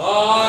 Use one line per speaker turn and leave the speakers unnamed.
Amen.